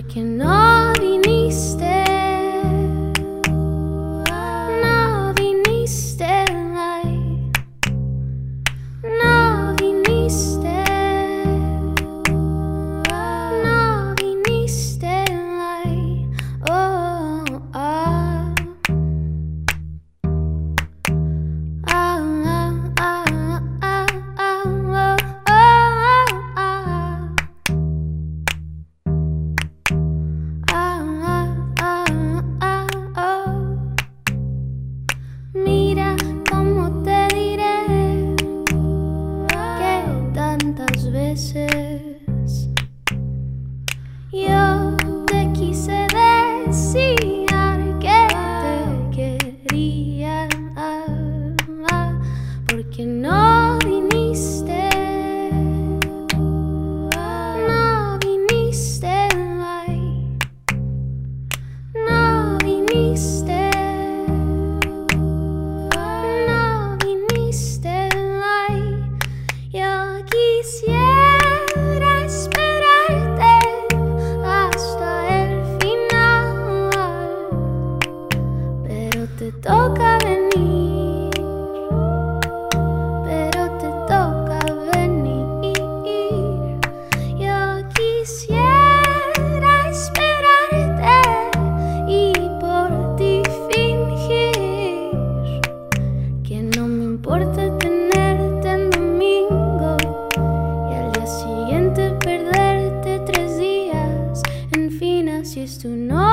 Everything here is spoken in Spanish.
Porque no viniste. Que no tenerte en domingo y al día siguiente perderte tres días. En fin, así es tu no